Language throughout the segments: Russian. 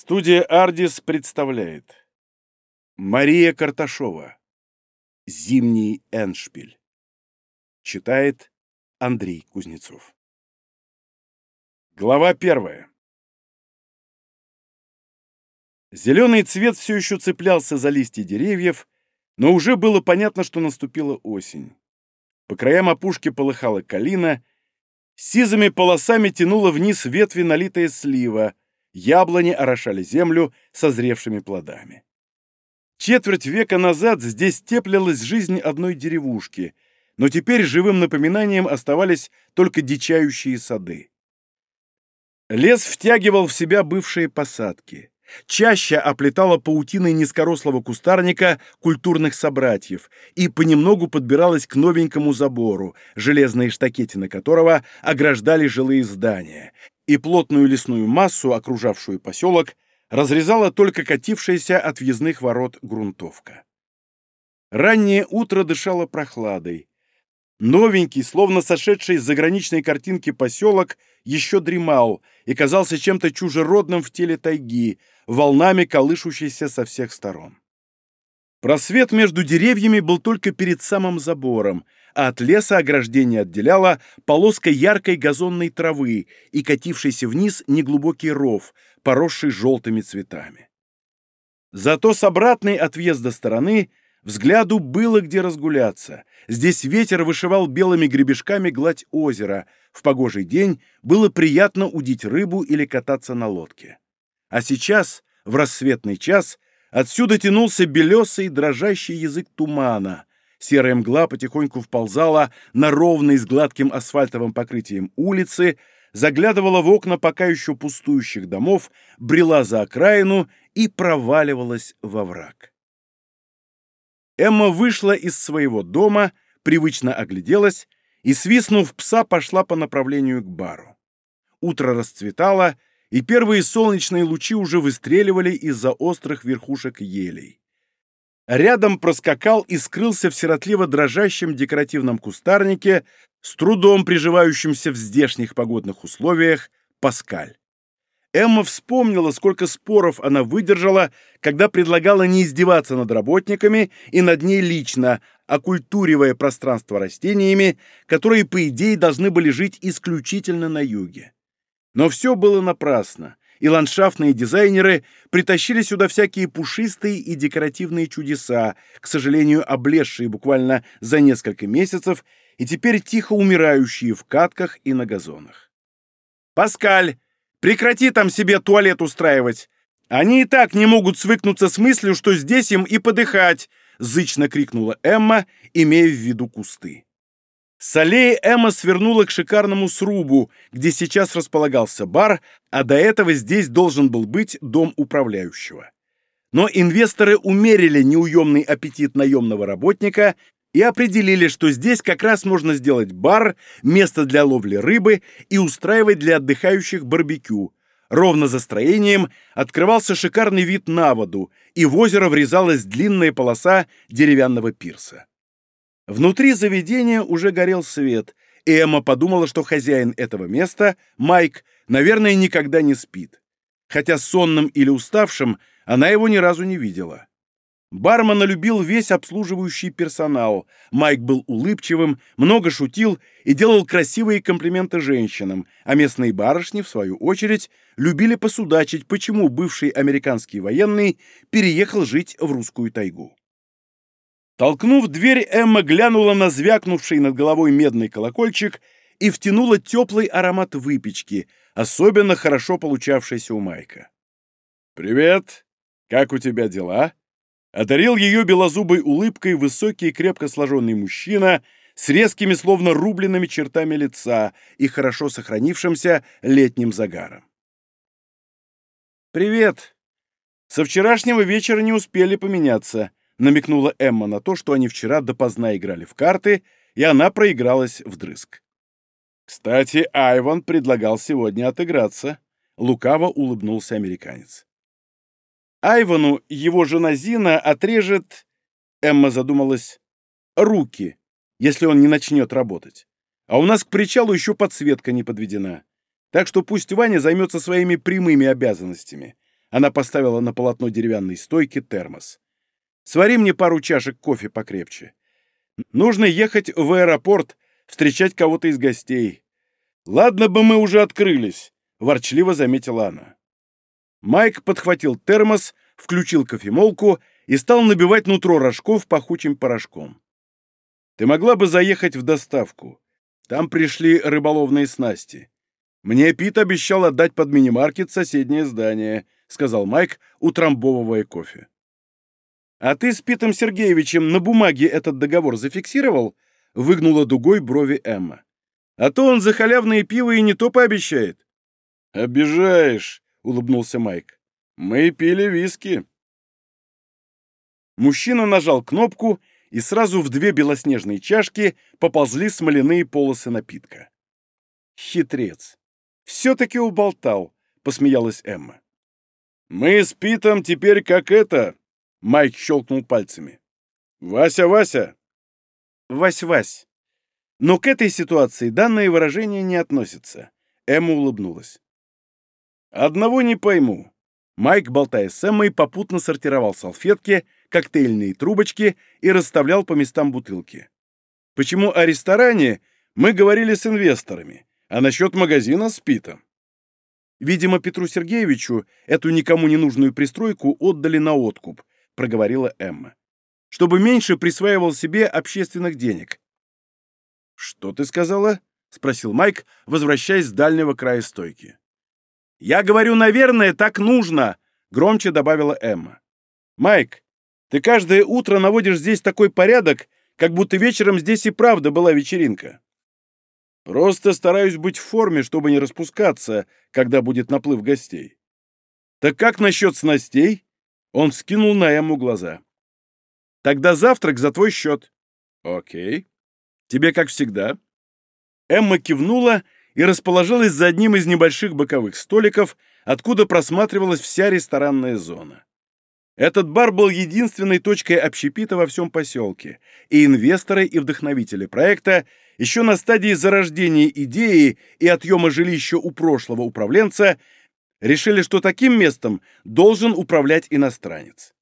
Студия «Ардис» представляет. Мария Карташова. «Зимний эншпиль» Читает Андрей Кузнецов. Глава первая. Зеленый цвет все еще цеплялся за листья деревьев, но уже было понятно, что наступила осень. По краям опушки полыхала калина, сизыми полосами тянула вниз ветви налитая слива — яблони орошали землю созревшими плодами. Четверть века назад здесь теплилась жизнь одной деревушки, но теперь живым напоминанием оставались только дичающие сады. Лес втягивал в себя бывшие посадки. Чаще оплетала паутиной низкорослого кустарника культурных собратьев и понемногу подбиралась к новенькому забору, железные штакетины которого ограждали жилые здания, и плотную лесную массу, окружавшую поселок, разрезала только катившаяся от въездных ворот грунтовка. Раннее утро дышало прохладой. Новенький, словно сошедший с заграничной картинки поселок, еще дремал и казался чем-то чужеродным в теле тайги, волнами колышущейся со всех сторон. Просвет между деревьями был только перед самым забором, а от леса ограждение отделяла полоска яркой газонной травы и катившийся вниз неглубокий ров, поросший желтыми цветами. Зато с обратной от въезда стороны взгляду было где разгуляться. Здесь ветер вышивал белыми гребешками гладь озера. В погожий день было приятно удить рыбу или кататься на лодке. А сейчас, в рассветный час, отсюда тянулся белесый дрожащий язык тумана — Серая мгла потихоньку вползала на ровный с гладким асфальтовым покрытием улицы, заглядывала в окна пока еще пустующих домов, брела за окраину и проваливалась во враг. Эмма вышла из своего дома, привычно огляделась и, свистнув пса, пошла по направлению к бару. Утро расцветало, и первые солнечные лучи уже выстреливали из-за острых верхушек елей. Рядом проскакал и скрылся в сиротливо дрожащем декоративном кустарнике, с трудом приживающимся в здешних погодных условиях, Паскаль. Эмма вспомнила, сколько споров она выдержала, когда предлагала не издеваться над работниками и над ней лично, оккультуривая пространство растениями, которые, по идее, должны были жить исключительно на юге. Но все было напрасно и ландшафтные дизайнеры притащили сюда всякие пушистые и декоративные чудеса, к сожалению, облезшие буквально за несколько месяцев и теперь тихо умирающие в катках и на газонах. «Паскаль, прекрати там себе туалет устраивать! Они и так не могут свыкнуться с мыслью, что здесь им и подыхать!» — зычно крикнула Эмма, имея в виду кусты. С аллеи Эмма свернула к шикарному срубу, где сейчас располагался бар, а до этого здесь должен был быть дом управляющего. Но инвесторы умерили неуемный аппетит наемного работника и определили, что здесь как раз можно сделать бар, место для ловли рыбы и устраивать для отдыхающих барбекю. Ровно за строением открывался шикарный вид на воду, и в озеро врезалась длинная полоса деревянного пирса. Внутри заведения уже горел свет, и Эмма подумала, что хозяин этого места, Майк, наверное, никогда не спит. Хотя сонным или уставшим она его ни разу не видела. Бармена любил весь обслуживающий персонал. Майк был улыбчивым, много шутил и делал красивые комплименты женщинам, а местные барышни, в свою очередь, любили посудачить, почему бывший американский военный переехал жить в русскую тайгу. Толкнув дверь, Эмма глянула на звякнувший над головой медный колокольчик и втянула теплый аромат выпечки, особенно хорошо получавшийся у Майка. «Привет! Как у тебя дела?» Одарил ее белозубой улыбкой высокий крепко сложенный мужчина с резкими, словно рубленными чертами лица и хорошо сохранившимся летним загаром. «Привет! Со вчерашнего вечера не успели поменяться», намекнула Эмма на то, что они вчера допоздна играли в карты, и она проигралась вдрызг. «Кстати, Айван предлагал сегодня отыграться», — лукаво улыбнулся американец. «Айвану его жена Зина отрежет...» Эмма задумалась. «Руки, если он не начнет работать. А у нас к причалу еще подсветка не подведена. Так что пусть Ваня займется своими прямыми обязанностями. Она поставила на полотно деревянной стойки термос. «Свари мне пару чашек кофе покрепче. Нужно ехать в аэропорт, встречать кого-то из гостей. Ладно бы мы уже открылись», — ворчливо заметила она. Майк подхватил термос, включил кофемолку и стал набивать нутро рожков пахучим порошком. «Ты могла бы заехать в доставку. Там пришли рыболовные снасти. Мне Пит обещал отдать под мини-маркет соседнее здание», — сказал Майк, утрамбовывая кофе. «А ты с Питом Сергеевичем на бумаге этот договор зафиксировал?» — выгнула дугой брови Эмма. «А то он за халявное пиво и не то пообещает». «Обижаешь», — улыбнулся Майк. «Мы пили виски». Мужчина нажал кнопку, и сразу в две белоснежные чашки поползли смоляные полосы напитка. «Хитрец! Все-таки уболтал!» — посмеялась Эмма. «Мы с Питом теперь как это!» — Майк щелкнул пальцами. «Вася, Вася!» «Вась-Вась!» Но к этой ситуации данное выражение не относится. Эмма улыбнулась. «Одного не пойму». Майк, болтая с Эммой, попутно сортировал салфетки, коктейльные трубочки и расставлял по местам бутылки. Почему о ресторане мы говорили с инвесторами, а насчет магазина с Питом? Видимо, Петру Сергеевичу эту никому не нужную пристройку отдали на откуп, проговорила Эмма. Чтобы меньше присваивал себе общественных денег. Что ты сказала? спросил Майк, возвращаясь с дальнего края стойки. «Я говорю, наверное, так нужно!» — громче добавила Эмма. «Майк, ты каждое утро наводишь здесь такой порядок, как будто вечером здесь и правда была вечеринка. Просто стараюсь быть в форме, чтобы не распускаться, когда будет наплыв гостей. Так как насчет снастей? Он скинул на Эмму глаза. Тогда завтрак за твой счет. Окей. Тебе как всегда. Эмма кивнула и расположилась за одним из небольших боковых столиков, откуда просматривалась вся ресторанная зона. Этот бар был единственной точкой общепита во всем поселке, и инвесторы и вдохновители проекта еще на стадии зарождения идеи и отъема жилища у прошлого управленца решили, что таким местом должен управлять иностранец.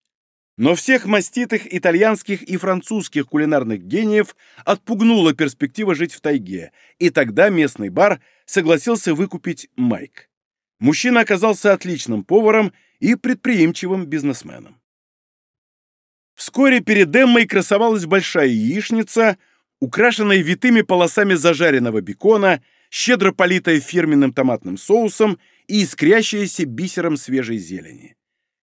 Но всех маститых итальянских и французских кулинарных гениев отпугнула перспектива жить в тайге, и тогда местный бар согласился выкупить Майк. Мужчина оказался отличным поваром и предприимчивым бизнесменом. Вскоре перед Эммой красовалась большая яичница, украшенная витыми полосами зажаренного бекона, щедро политая фирменным томатным соусом и искрящаяся бисером свежей зелени.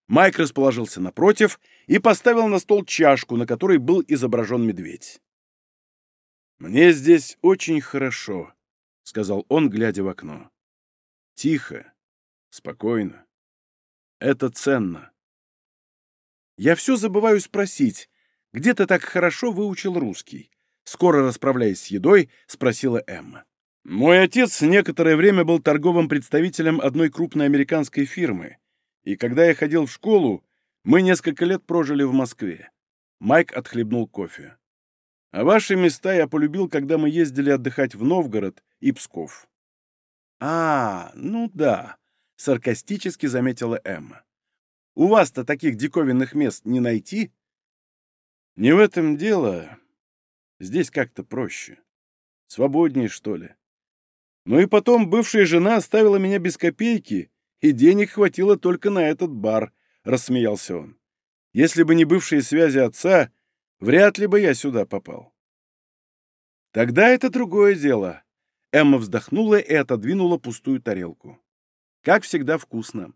Майк расположился напротив и поставил на стол чашку, на которой был изображен медведь. «Мне здесь очень хорошо», — сказал он, глядя в окно. «Тихо, спокойно. Это ценно. Я все забываю спросить, где ты так хорошо выучил русский? Скоро расправляясь с едой, спросила Эмма. Мой отец некоторое время был торговым представителем одной крупной американской фирмы, и когда я ходил в школу, мы несколько лет прожили в Москве. Майк отхлебнул кофе. А ваши места я полюбил, когда мы ездили отдыхать в Новгород и Псков. А, ну да, — саркастически заметила Эмма. «У вас-то таких диковинных мест не найти?» «Не в этом дело. Здесь как-то проще. Свободнее, что ли. Ну и потом бывшая жена оставила меня без копейки, и денег хватило только на этот бар», — рассмеялся он. «Если бы не бывшие связи отца, вряд ли бы я сюда попал». «Тогда это другое дело». Эмма вздохнула и отодвинула пустую тарелку. Как всегда вкусно.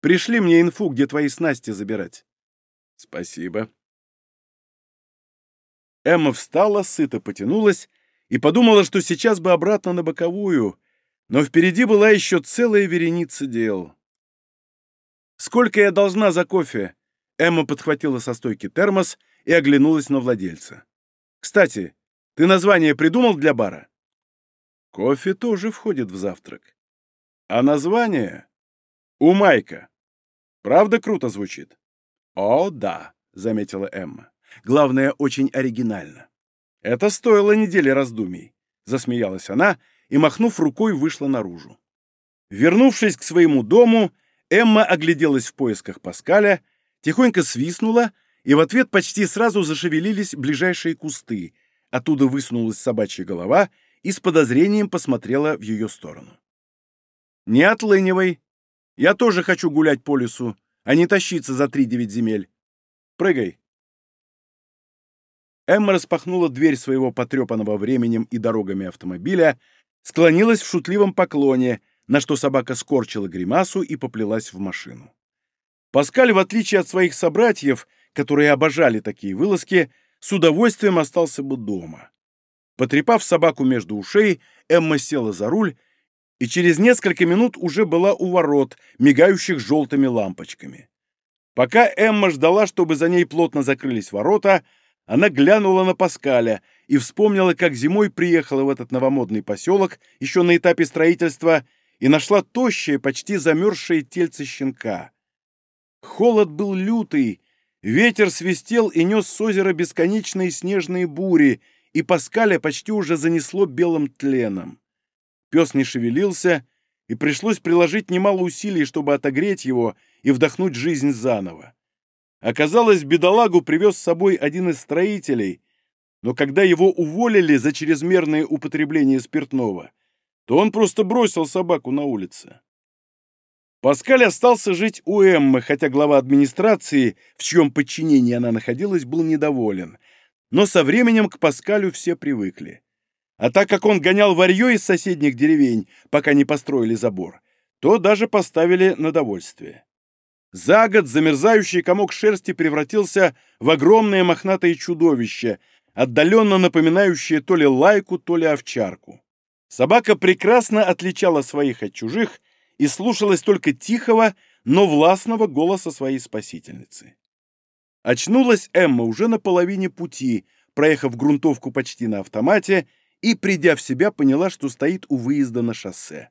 Пришли мне инфу, где твои снасти забирать. Спасибо. Эмма встала, сыто потянулась и подумала, что сейчас бы обратно на боковую, но впереди была еще целая вереница дел. «Сколько я должна за кофе?» Эмма подхватила со стойки термос и оглянулась на владельца. «Кстати, ты название придумал для бара?» «Кофе тоже входит в завтрак. А название? У Майка. Правда круто звучит? О, да, заметила Эмма. Главное, очень оригинально. Это стоило недели раздумий. Засмеялась она и, махнув рукой, вышла наружу. Вернувшись к своему дому, Эмма огляделась в поисках Паскаля, тихонько свистнула, и в ответ почти сразу зашевелились ближайшие кусты. Оттуда высунулась собачья голова и с подозрением посмотрела в ее сторону. «Не отлынивай. Я тоже хочу гулять по лесу, а не тащиться за три-девять земель. Прыгай!» Эмма распахнула дверь своего потрепанного временем и дорогами автомобиля, склонилась в шутливом поклоне, на что собака скорчила гримасу и поплелась в машину. Паскаль, в отличие от своих собратьев, которые обожали такие вылазки, с удовольствием остался бы дома. Потрепав собаку между ушей, Эмма села за руль и через несколько минут уже была у ворот, мигающих желтыми лампочками. Пока Эмма ждала, чтобы за ней плотно закрылись ворота, она глянула на Паскаля и вспомнила, как зимой приехала в этот новомодный поселок, еще на этапе строительства, и нашла тощее, почти замерзшее тельце щенка. Холод был лютый, ветер свистел и нес с озера бесконечные снежные бури, и Паскаля почти уже занесло белым тленом. Пес не шевелился, и пришлось приложить немало усилий, чтобы отогреть его и вдохнуть жизнь заново. Оказалось, бедолагу привез с собой один из строителей, но когда его уволили за чрезмерное употребление спиртного, то он просто бросил собаку на улице. Паскаль остался жить у Эммы, хотя глава администрации, в чьем подчинении она находилась, был недоволен. Но со временем к Паскалю все привыкли. А так как он гонял варьё из соседних деревень, пока не построили забор, то даже поставили на довольствие. За год замерзающий комок шерсти превратился в огромное мохнатое чудовище, отдаленно напоминающее то ли лайку, то ли овчарку. Собака прекрасно отличала своих от чужих и слушалась только тихого, но властного голоса своей спасительницы. Очнулась Эмма уже на половине пути, проехав грунтовку почти на автомате, и, придя в себя, поняла, что стоит у выезда на шоссе.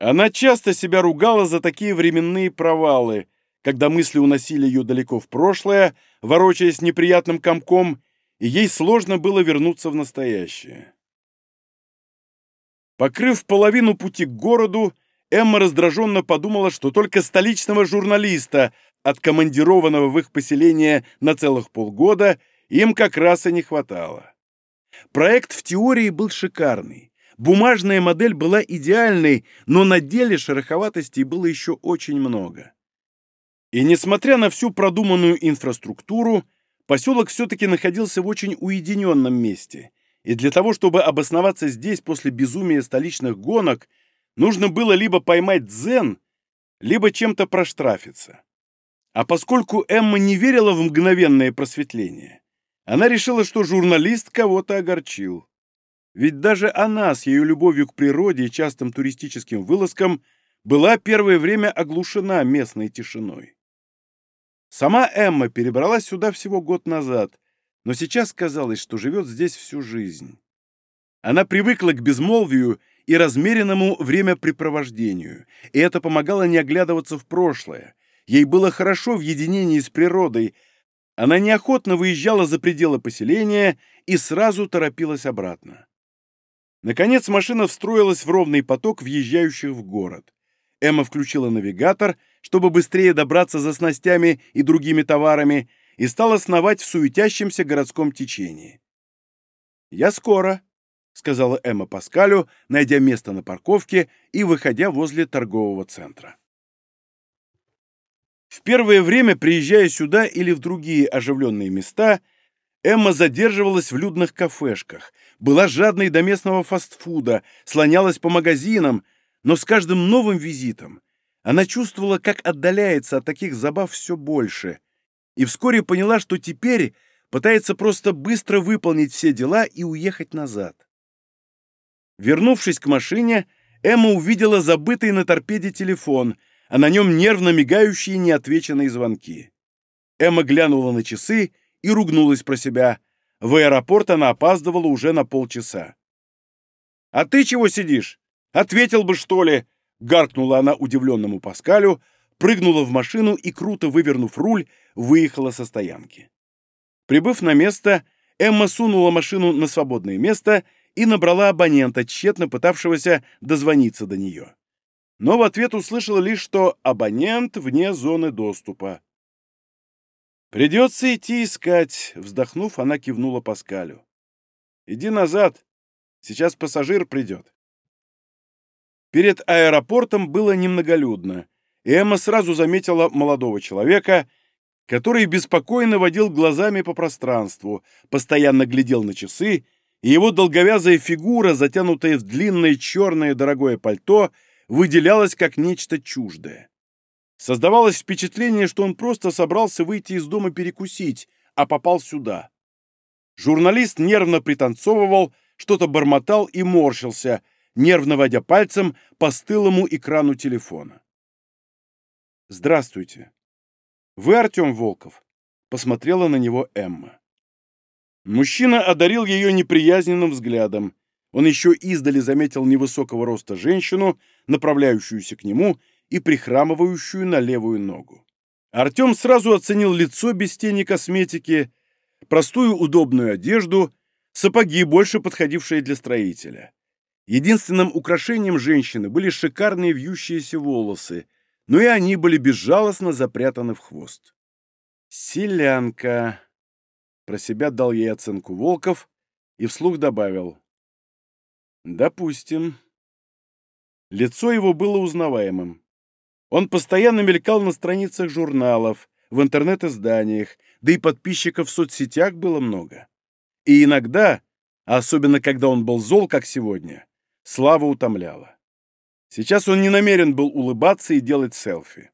Она часто себя ругала за такие временные провалы, когда мысли уносили ее далеко в прошлое, ворочаясь неприятным комком, и ей сложно было вернуться в настоящее. Покрыв половину пути к городу, Эмма раздраженно подумала, что только столичного журналиста, откомандированного в их поселение на целых полгода, им как раз и не хватало. Проект в теории был шикарный. Бумажная модель была идеальной, но на деле шероховатостей было еще очень много. И несмотря на всю продуманную инфраструктуру, поселок все-таки находился в очень уединенном месте, и для того, чтобы обосноваться здесь после безумия столичных гонок, нужно было либо поймать дзен, либо чем-то проштрафиться. А поскольку Эмма не верила в мгновенное просветление, она решила, что журналист кого-то огорчил. Ведь даже она с ее любовью к природе и частым туристическим вылазкам была первое время оглушена местной тишиной. Сама Эмма перебралась сюда всего год назад, но сейчас казалось, что живет здесь всю жизнь. Она привыкла к безмолвию и размеренному времяпрепровождению, и это помогало не оглядываться в прошлое. Ей было хорошо в единении с природой, она неохотно выезжала за пределы поселения и сразу торопилась обратно. Наконец машина встроилась в ровный поток въезжающих в город. Эмма включила навигатор — чтобы быстрее добраться за снастями и другими товарами, и стала сновать в суетящемся городском течении. «Я скоро», — сказала Эмма Паскалю, найдя место на парковке и выходя возле торгового центра. В первое время, приезжая сюда или в другие оживленные места, Эмма задерживалась в людных кафешках, была жадной до местного фастфуда, слонялась по магазинам, но с каждым новым визитом она чувствовала, как отдаляется от таких забав все больше, и вскоре поняла, что теперь пытается просто быстро выполнить все дела и уехать назад. Вернувшись к машине, Эмма увидела забытый на торпеде телефон, а на нем нервно мигающие неотвеченные звонки. Эмма глянула на часы и ругнулась про себя. В аэропорт она опаздывала уже на полчаса. «А ты чего сидишь? Ответил бы, что ли?» Гаркнула она удивленному Паскалю, прыгнула в машину и, круто вывернув руль, выехала со стоянки. Прибыв на место, Эмма сунула машину на свободное место и набрала абонента, тщетно пытавшегося дозвониться до нее. но в ответ услышала лишь, что абонент вне зоны доступа. «Придется идти искать», — вздохнув, она кивнула Паскалю. «Иди назад, сейчас пассажир придет». Перед аэропортом было немноголюдно, и Эмма сразу заметила молодого человека, который беспокойно водил глазами по пространству, постоянно глядел на часы, и его долговязая фигура, затянутая в длинное черное дорогое пальто, выделялась как нечто чуждое. Создавалось впечатление, что он просто собрался выйти из дома перекусить, а попал сюда. Журналист нервно пританцовывал, что-то бормотал и морщился, нервно водя пальцем по стылому экрану телефона. «Здравствуйте. Вы Артем Волков?» — посмотрела на него Эмма. Мужчина одарил ее неприязненным взглядом. Он еще издали заметил невысокого роста женщину, направляющуюся к нему, и прихрамывающую на левую ногу. Артем сразу оценил лицо без тени косметики, простую удобную одежду, сапоги, больше подходившие для строителя. Единственным украшением женщины были шикарные вьющиеся волосы, но и они были безжалостно запрятаны в хвост. «Селянка», — про себя дал ей оценку Волков и вслух добавил. «Допустим». Лицо его было узнаваемым. Он постоянно мелькал на страницах журналов, в интернет-изданиях, да и подписчиков в соцсетях было много. И иногда, особенно когда он был зол, как сегодня, слава утомляла. Сейчас он не намерен был улыбаться и делать селфи.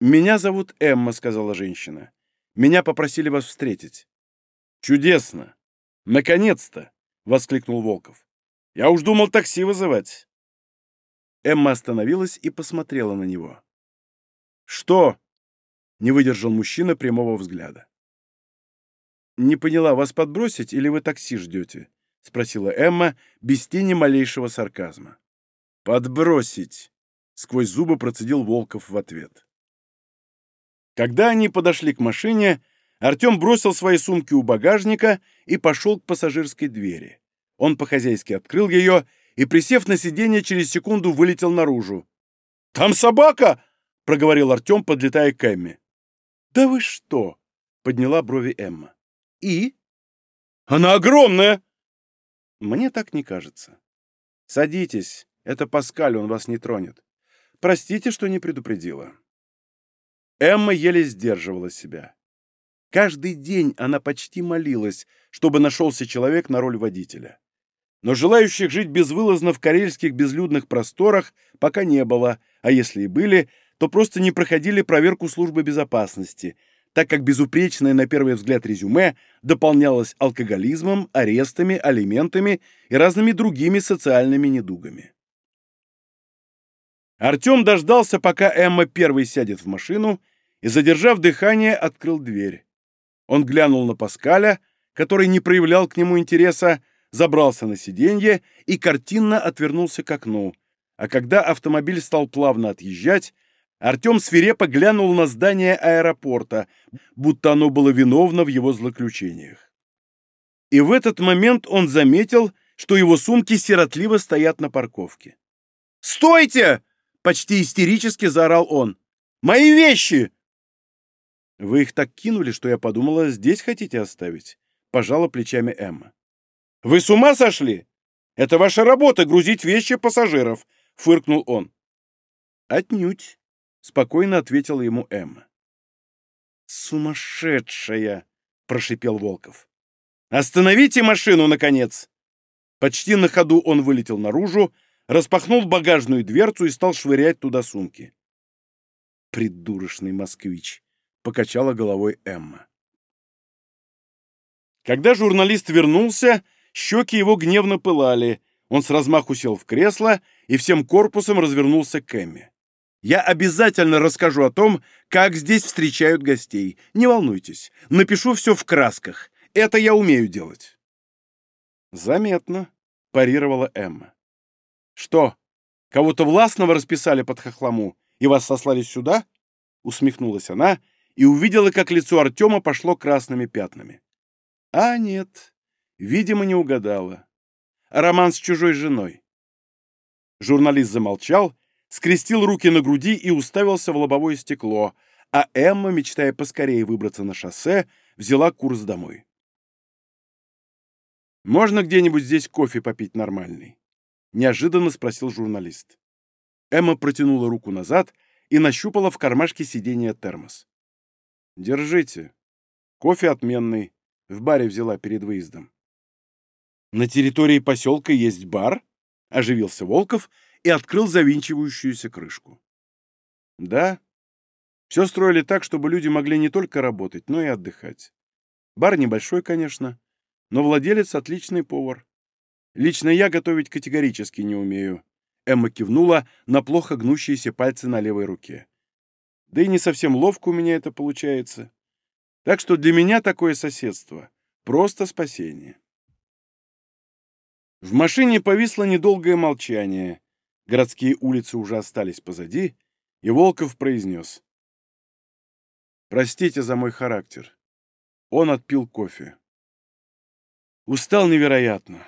«Меня зовут Эмма», — сказала женщина. «Меня попросили вас встретить». «Чудесно! Наконец-то!» — воскликнул Волков. «Я уж думал такси вызывать». Эмма остановилась и посмотрела на него. «Что?» — не выдержал мужчина прямого взгляда. «Не поняла, вас подбросить или вы такси ждете?» — спросила Эмма без тени малейшего сарказма. «Подбросить!» — сквозь зубы процедил Волков в ответ. Когда они подошли к машине, Артем бросил свои сумки у багажника и пошел к пассажирской двери. Он по-хозяйски открыл ее и, присев на сиденье, через секунду вылетел наружу. «Там собака!» — проговорил Артем, подлетая к Эмме. «Да вы что?» — подняла брови Эмма. «И?» «Она огромная!» «Мне так не кажется. Садитесь, это Паскаль, он вас не тронет. Простите, что не предупредила». Эмма еле сдерживала себя. Каждый день она почти молилась, чтобы нашелся человек на роль водителя но желающих жить безвылазно в карельских безлюдных просторах пока не было, а если и были, то просто не проходили проверку службы безопасности, так как безупречное на первый взгляд резюме дополнялось алкоголизмом, арестами, алиментами и разными другими социальными недугами. Артем дождался, пока Эмма первой сядет в машину, и, задержав дыхание, открыл дверь. Он глянул на Паскаля, который не проявлял к нему интереса, забрался на сиденье и картинно отвернулся к окну. А когда автомобиль стал плавно отъезжать, Артем свирепо глянул на здание аэропорта, будто оно было виновно в его злоключениях. И в этот момент он заметил, что его сумки сиротливо стоят на парковке. «Стойте!» — почти истерически заорал он. «Мои вещи!» «Вы их так кинули, что я подумала, здесь хотите оставить?» — пожала плечами Эмма. Вы с ума сошли? Это ваша работа — грузить вещи пассажиров», — фыркнул он. «Отнюдь», — спокойно ответила ему Эмма. «Сумасшедшая!» — прошипел Волков. «Остановите машину, наконец!» Почти на ходу он вылетел наружу, распахнул багажную дверцу и стал швырять туда сумки. «Придурочный москвич!» — покачала головой Эмма. Когда журналист вернулся, Щеки его гневно пылали. Он с размаху сел в кресло и всем корпусом развернулся к Эмме. «Я обязательно расскажу о том, как здесь встречают гостей. Не волнуйтесь, напишу все в красках. Это я умею делать». «Заметно», — парировала Эмма. «Что, кого-то властного расписали под хохлому и вас сослали сюда?» Усмехнулась она и увидела, как лицо Артема пошло красными пятнами. «А нет, Видимо, не угадала. Роман с чужой женой. Журналист замолчал скрестил руки на груди и уставился в лобовое стекло, а Эмма, мечтая поскорее выбраться на шоссе, взяла курс домой. «Можно где-нибудь здесь кофе попить нормальный?» — неожиданно спросил журналист. Эмма протянула руку назад и нащупала в кармашке сиденья термос. «Держите. Кофе отменный. В баре взяла перед выездом». «На территории поселка есть бар?» — оживился Волков и открыл завинчивающуюся крышку. «Да. Все строили так, чтобы люди могли не только работать, но и отдыхать. Бар небольшой, конечно, но владелец — отличный повар. Лично я готовить категорически не умею. Эмма кивнула на плохо гнущиеся пальцы на левой руке. Да и не совсем ловко у меня это получается. Так что для меня такое соседство — просто спасение. В машине повисло недолгое молчание. Городские улицы уже остались позади, и Волков произнес. «Простите за мой характер». Он отпил кофе. Устал невероятно.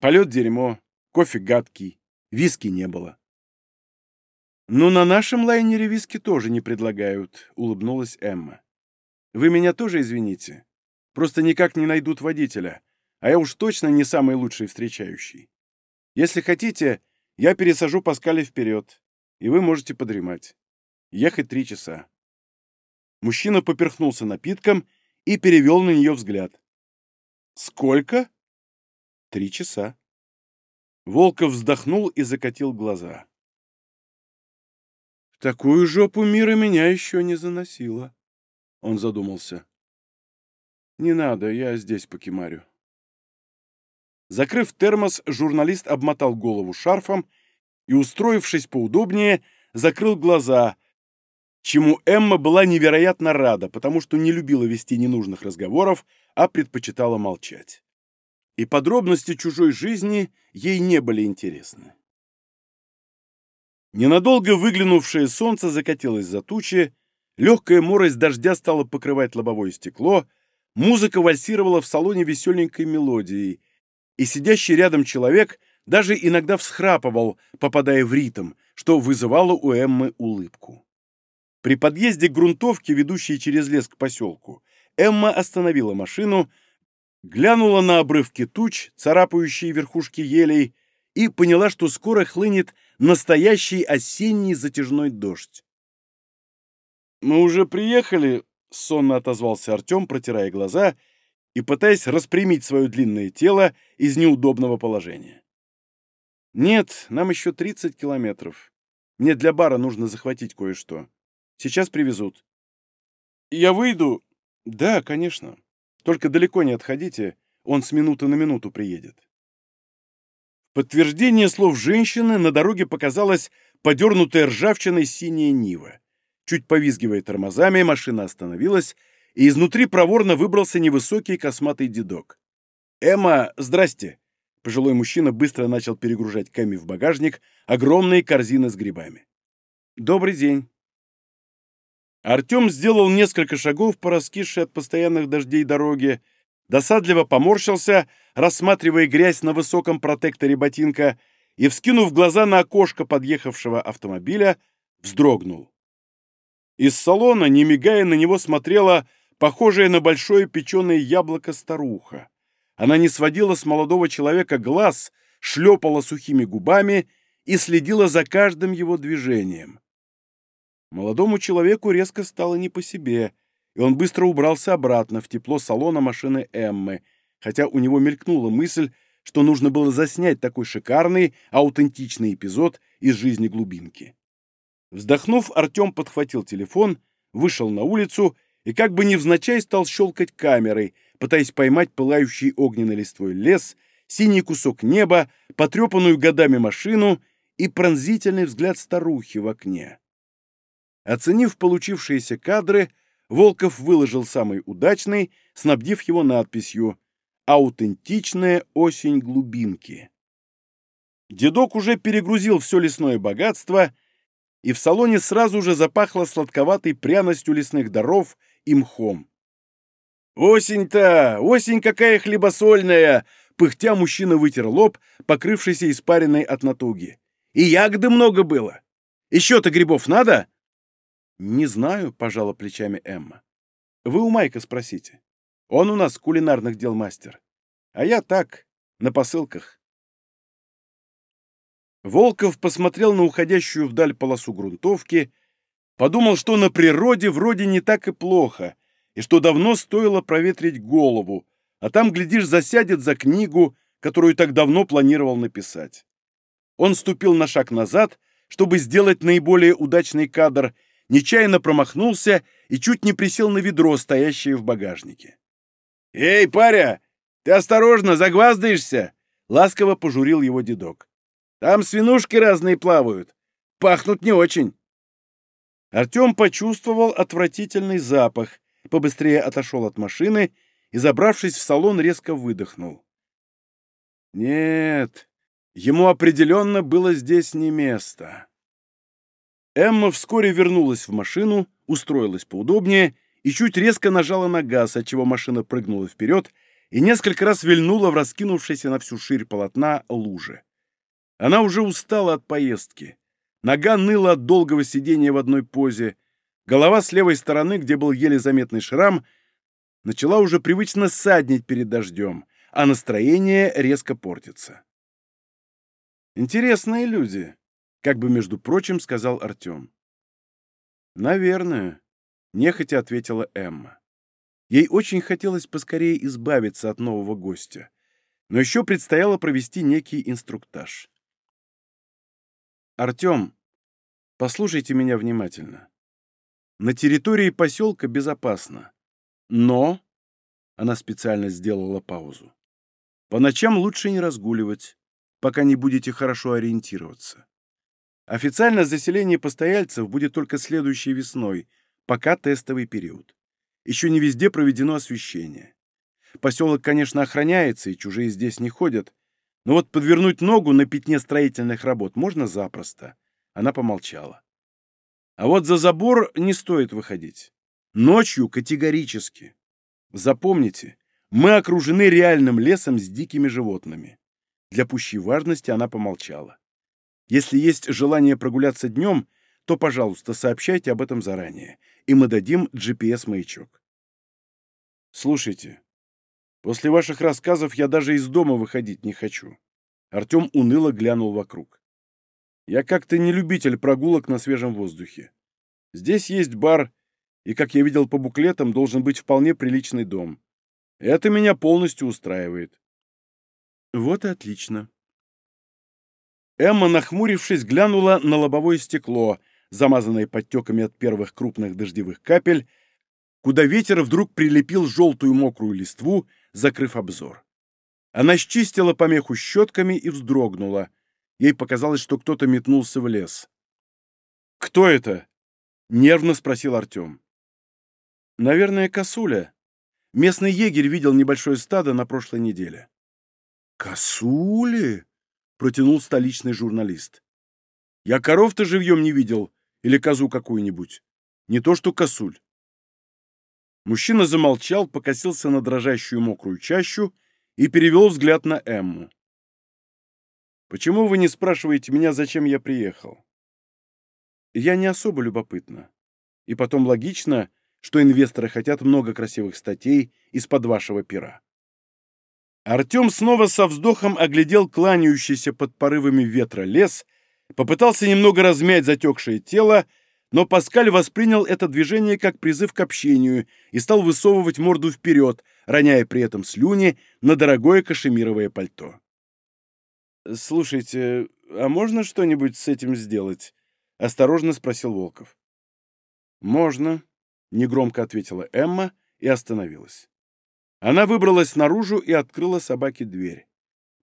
Полет дерьмо, кофе гадкий, виски не было. «Ну, на нашем лайнере виски тоже не предлагают», — улыбнулась Эмма. «Вы меня тоже извините. Просто никак не найдут водителя, а я уж точно не самый лучший встречающий. Если хотите, я пересажу Паскаля вперед, и вы можете подремать. Ехать три часа». Мужчина поперхнулся напитком и перевел на нее взгляд. «Сколько?» «Три часа». Волков вздохнул и закатил глаза. «В такую жопу мира меня еще не заносило», — он задумался. «Не надо, я здесь покемарю». Закрыв термос, журналист обмотал голову шарфом и, устроившись поудобнее, закрыл глаза, чему Эмма была невероятно рада, потому что не любила вести ненужных разговоров, а предпочитала молчать. И подробности чужой жизни ей не были интересны. Ненадолго выглянувшее солнце закатилось за тучи, легкая морось дождя стала покрывать лобовое стекло, музыка вальсировала в салоне веселенькой мелодией, и сидящий рядом человек даже иногда всхрапывал, попадая в ритм, что вызывало у Эммы улыбку. При подъезде к грунтовке, ведущей через лес к поселку, Эмма остановила машину, глянула на обрывки туч, царапающие верхушки елей, и поняла, что скоро хлынет настоящий осенний затяжной дождь. «Мы уже приехали», — сонно отозвался Артем, протирая глаза и пытаясь распрямить свое длинное тело из неудобного положения. «Нет, нам еще 30 километров. Мне для бара нужно захватить кое-что. Сейчас привезут. Я выйду? Да, конечно. Только далеко не отходите, он с минуты на минуту приедет. подтверждение слов женщины на дороге показалась подернутая ржавчиной синяя Нива. Чуть повизгивая тормозами, машина остановилась, и изнутри проворно выбрался невысокий косматый дедок. «Эмма, здрасте!» Пожилой мужчина быстро начал перегружать Кэми в багажник огромные корзины с грибами. «Добрый день!» Артем сделал несколько шагов по раскисшей от постоянных дождей дороге, досадливо поморщился, рассматривая грязь на высоком протекторе ботинка, и, вскинув глаза на окошко подъехавшего автомобиля, вздрогнул. Из салона, не мигая, на него смотрела похожая на большое печеное яблоко старуха. Она не сводила с молодого человека глаз, шлепала сухими губами и следила за каждым его движением. Молодому человеку резко стало не по себе, и он быстро убрался обратно в тепло салона машины Эммы, хотя у него мелькнула мысль, что нужно было заснять такой шикарный, аутентичный эпизод из жизни глубинки. Вздохнув, Артем подхватил телефон, вышел на улицу и как бы невзначай стал щелкать камерой, пытаясь поймать пылающий огненной листвой лес, синий кусок неба, потрепанную годами машину и пронзительный взгляд старухи в окне. Оценив получившиеся кадры, Волков выложил самый удачный, снабдив его надписью «Аутентичная осень глубинки». Дедок уже перегрузил все лесное богатство, и в салоне сразу же запахло сладковатой пряностью лесных даров и мхом. «Осень-то! Осень какая хлебосольная!» Пыхтя мужчина вытер лоб, покрывшийся испаренной от натуги. И ягоды много было. Еще-то грибов надо?» «Не знаю», — пожала плечами Эмма. «Вы у Майка спросите. Он у нас кулинарных дел мастер. А я так, на посылках». Волков посмотрел на уходящую вдаль полосу грунтовки, подумал, что на природе вроде не так и плохо, и что давно стоило проветрить голову, а там, глядишь, засядет за книгу, которую так давно планировал написать. Он ступил на шаг назад, чтобы сделать наиболее удачный кадр, нечаянно промахнулся и чуть не присел на ведро, стоящее в багажнике. «Эй, паря, ты осторожно, загваздаешься!» — ласково пожурил его дедок. Там свинушки разные плавают. Пахнут не очень. Артем почувствовал отвратительный запах, побыстрее отошел от машины и, забравшись в салон, резко выдохнул. Нет, ему определенно было здесь не место. Эмма вскоре вернулась в машину, устроилась поудобнее и чуть резко нажала на газ, отчего машина прыгнула вперед и несколько раз вильнула в раскинувшейся на всю ширь полотна луже. Она уже устала от поездки. Нога ныла от долгого сидения в одной позе. Голова с левой стороны, где был еле заметный шрам, начала уже привычно саднить перед дождем, а настроение резко портится. «Интересные люди», — как бы, между прочим, сказал Артем. «Наверное», — нехотя ответила Эмма. Ей очень хотелось поскорее избавиться от нового гостя, но еще предстояло провести некий инструктаж. Артем, послушайте меня внимательно. На территории поселка безопасно. Но... Она специально сделала паузу. По ночам лучше не разгуливать, пока не будете хорошо ориентироваться. Официально заселение постояльцев будет только следующей весной, пока тестовый период. Еще не везде проведено освещение. Поселок, конечно, охраняется, и чужие здесь не ходят, но вот подвернуть ногу на пятне строительных работ можно запросто. Она помолчала. А вот за забор не стоит выходить. Ночью категорически. Запомните, мы окружены реальным лесом с дикими животными. Для пущей важности она помолчала. Если есть желание прогуляться днем, то, пожалуйста, сообщайте об этом заранее, и мы дадим GPS-маячок. Слушайте, После ваших рассказов я даже из дома выходить не хочу. Артем уныло глянул вокруг. Я как-то не любитель прогулок на свежем воздухе. Здесь есть бар, и, как я видел по буклетам, должен быть вполне приличный дом. Это меня полностью устраивает. Вот и отлично. Эмма, нахмурившись, глянула на лобовое стекло, замазанное подтеками от первых крупных дождевых капель, куда ветер вдруг прилепил желтую мокрую листву, закрыв обзор. Она счистила помеху щетками и вздрогнула. Ей показалось, что кто-то метнулся в лес. «Кто это?» — нервно спросил Артем. «Наверное, косуля. Местный егерь видел небольшое стадо на прошлой неделе». «Косули?» — протянул столичный журналист. «Я коров-то живьем не видел, или козу какую-нибудь. Не то что косуль. Мужчина замолчал, покосился на дрожащую мокрую чащу и перевел взгляд на Эмму. «Почему вы не спрашиваете меня, зачем я приехал?» «Я не особо любопытна. И потом логично, что инвесторы хотят много красивых статей из-под вашего пера». Артем снова со вздохом оглядел кланяющийся под порывами ветра лес, попытался немного размять затекшее тело, но Паскаль воспринял это движение как призыв к общению и стал высовывать морду вперед, роняя при этом слюни на дорогое кашемировое пальто. «Слушайте, а можно что-нибудь с этим сделать?» — осторожно спросил Волков. «Можно», — негромко ответила Эмма и остановилась. Она выбралась наружу и открыла собаке дверь.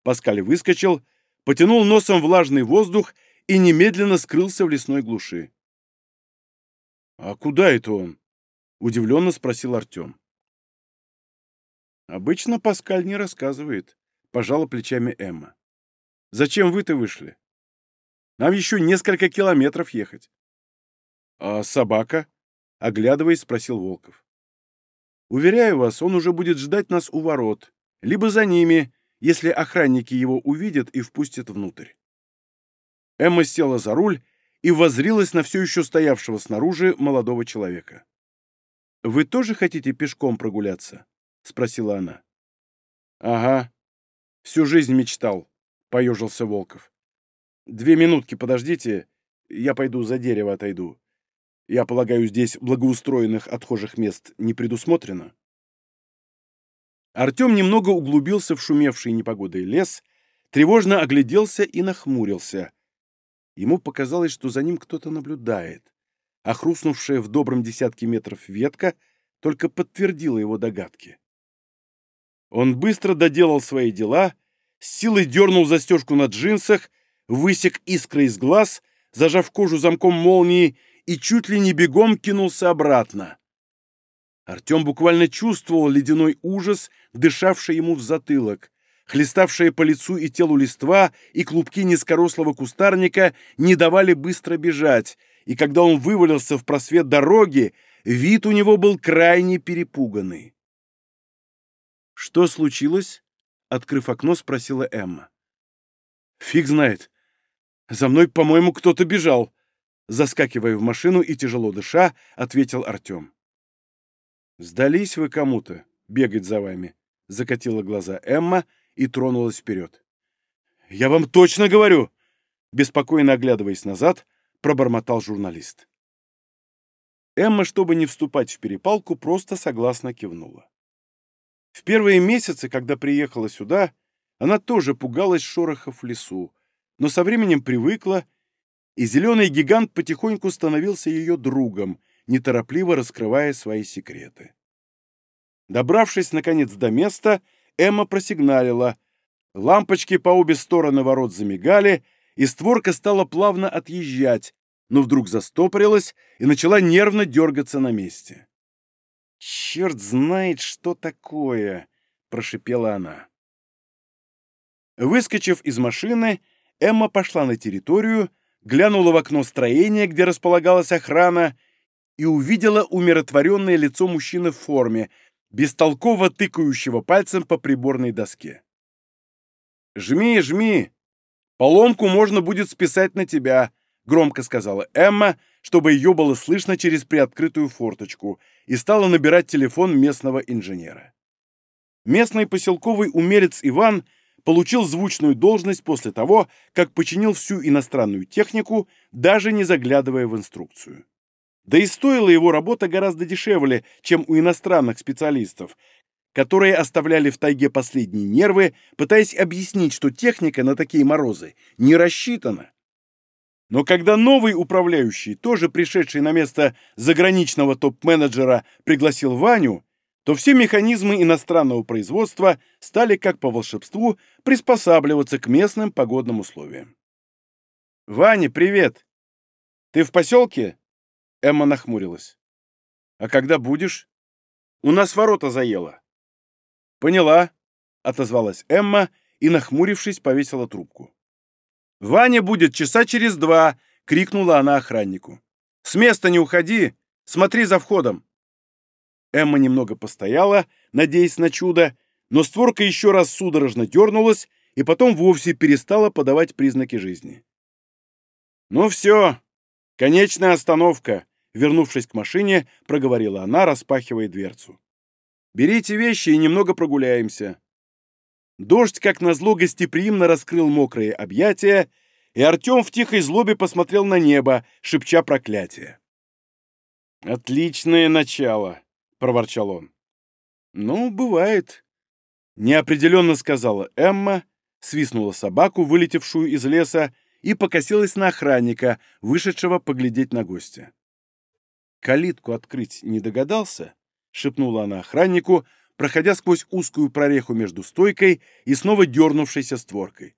Паскаль выскочил, потянул носом влажный воздух и немедленно скрылся в лесной глуши. «А куда это он?» — удивленно спросил Артем. «Обычно Паскаль не рассказывает», — пожала плечами Эмма. «Зачем вы-то вышли? Нам еще несколько километров ехать». «А собака?» — оглядываясь, спросил Волков. «Уверяю вас, он уже будет ждать нас у ворот, либо за ними, если охранники его увидят и впустят внутрь». Эмма села за руль и воззрилась на все еще стоявшего снаружи молодого человека. «Вы тоже хотите пешком прогуляться?» — спросила она. «Ага. Всю жизнь мечтал», — поежился Волков. «Две минутки подождите, я пойду за дерево отойду. Я полагаю, здесь благоустроенных отхожих мест не предусмотрено?» Артем немного углубился в шумевший непогодой лес, тревожно огляделся и нахмурился. Ему показалось, что за ним кто-то наблюдает, а хрустнувшая в добром десятке метров ветка только подтвердила его догадки. Он быстро доделал свои дела, с силой дернул застежку на джинсах, высек искры из глаз, зажав кожу замком молнии и чуть ли не бегом кинулся обратно. Артем буквально чувствовал ледяной ужас, дышавший ему в затылок. Хлеставшие по лицу и телу листва и клубки низкорослого кустарника не давали быстро бежать, и когда он вывалился в просвет дороги, вид у него был крайне перепуганный. «Что случилось?» — открыв окно, спросила Эмма. «Фиг знает. За мной, по-моему, кто-то бежал», — заскакивая в машину и тяжело дыша, ответил Артем. «Сдались вы кому-то, бегать за вами», — закатила глаза Эмма и тронулась вперед. «Я вам точно говорю!» Беспокойно оглядываясь назад, пробормотал журналист. Эмма, чтобы не вступать в перепалку, просто согласно кивнула. В первые месяцы, когда приехала сюда, она тоже пугалась шорохов в лесу, но со временем привыкла, и зеленый гигант потихоньку становился ее другом — неторопливо раскрывая свои секреты. Добравшись, наконец, до места, Эмма просигналила. Лампочки по обе стороны ворот замигали, и створка стала плавно отъезжать, но вдруг застопорилась и начала нервно дергаться на месте. «Черт знает, что такое!» — прошипела она. Выскочив из машины, Эмма пошла на территорию, глянула в окно строения, где располагалась охрана, и увидела умиротворенное лицо мужчины в форме, бестолково тыкающего пальцем по приборной доске. «Жми, жми! Поломку можно будет списать на тебя», — громко сказала Эмма, чтобы ее было слышно через приоткрытую форточку, и стала набирать телефон местного инженера. Местный поселковый умерец Иван получил звучную должность после того, как починил всю иностранную технику, даже не заглядывая в инструкцию. Да и стоила его работа гораздо дешевле, чем у иностранных специалистов, которые оставляли в тайге последние нервы, пытаясь объяснить, что техника на такие морозы не рассчитана. Но когда новый управляющий, тоже пришедший на место заграничного топ-менеджера, пригласил Ваню, то все механизмы иностранного производства стали, как по волшебству, приспосабливаться к местным погодным условиям. «Ваня, привет! Ты в поселке?» Эмма нахмурилась. «А когда будешь?» «У нас ворота заело». «Поняла», — отозвалась Эмма и, нахмурившись, повесила трубку. «Ваня будет часа через два!» — крикнула она охраннику. «С места не уходи! Смотри за входом!» Эмма немного постояла, надеясь на чудо, но створка еще раз судорожно дернулась и потом вовсе перестала подавать признаки жизни. «Ну все, конечная остановка», Вернувшись к машине, проговорила она, распахивая дверцу. «Берите вещи и немного прогуляемся». Дождь, как назло, гостеприимно раскрыл мокрые объятия, и Артем в тихой злобе посмотрел на небо, шепча проклятие. «Отличное начало», — проворчал он. «Ну, бывает», — неопределенно сказала Эмма, свистнула собаку, вылетевшую из леса, и покосилась на охранника, вышедшего поглядеть на гостя. «Калитку открыть не догадался?» — шепнула она охраннику, проходя сквозь узкую прореху между стойкой и снова дернувшейся створкой.